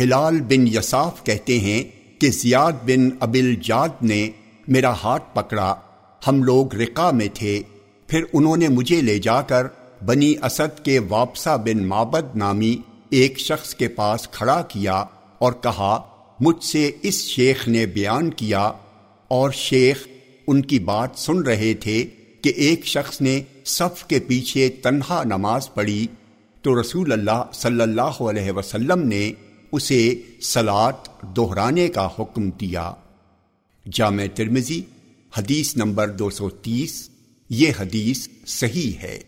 ہلال بن یساف کہتے ہیں کہ زیاد بن ابل جاد نے میرا ہاتھ پکڑا۔ ہم لوگ رقا میں تھے۔ پھر انہوں نے مجھے لے جا کر بنی اسد کے واپسا بن مابد نامی ایک شخص کے پاس کھڑا کیا اور کہا، مجھ سے اس شیخ نے بیان کیا اور شیخ ان کی بات سن رہے تھے کہ ایک شخص نے صف کے پیچھے تنہا نماز پڑھی۔ تو رسول اللہ صلی اللہ علیہ وسلم نے اسے سلاد دہرانے کا حکم دیا۔ جامع ترمزی حدیث نمبر دو سو تیس، یہ حدیث صحیح ہے۔